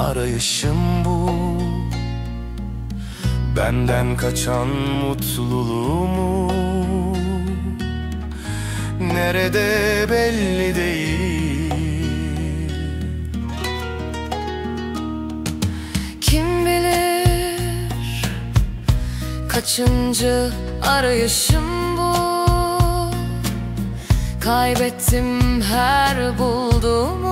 arayışım bu. Benden kaçan mutluluğumu Nerede belli değil. Kim bilir Kaçıncı arayışım bu? Kaybettim her bulduğumu.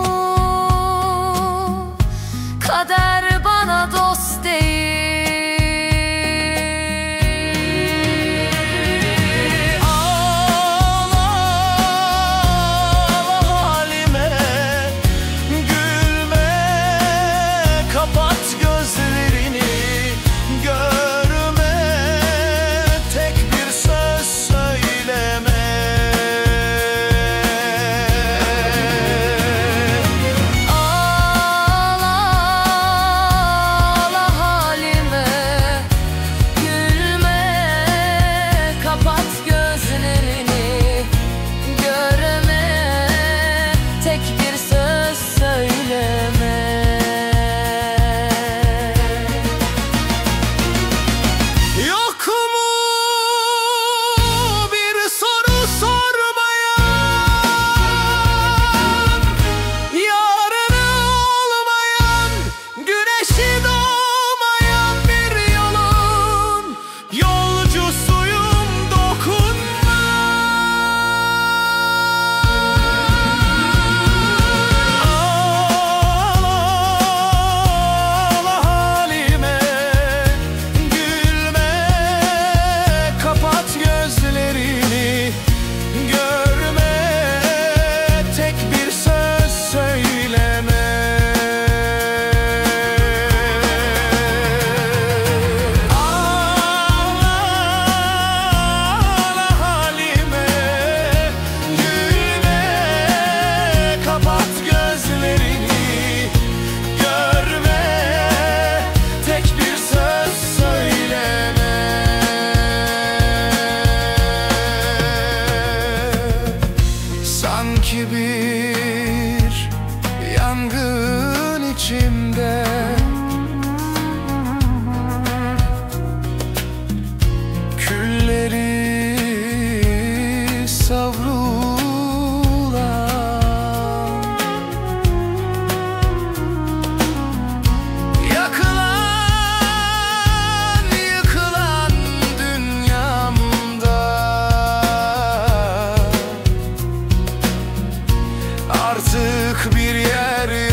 içimde. Külleri savrulan. Yakılan, yıkılan dünyamda. Artık bir yer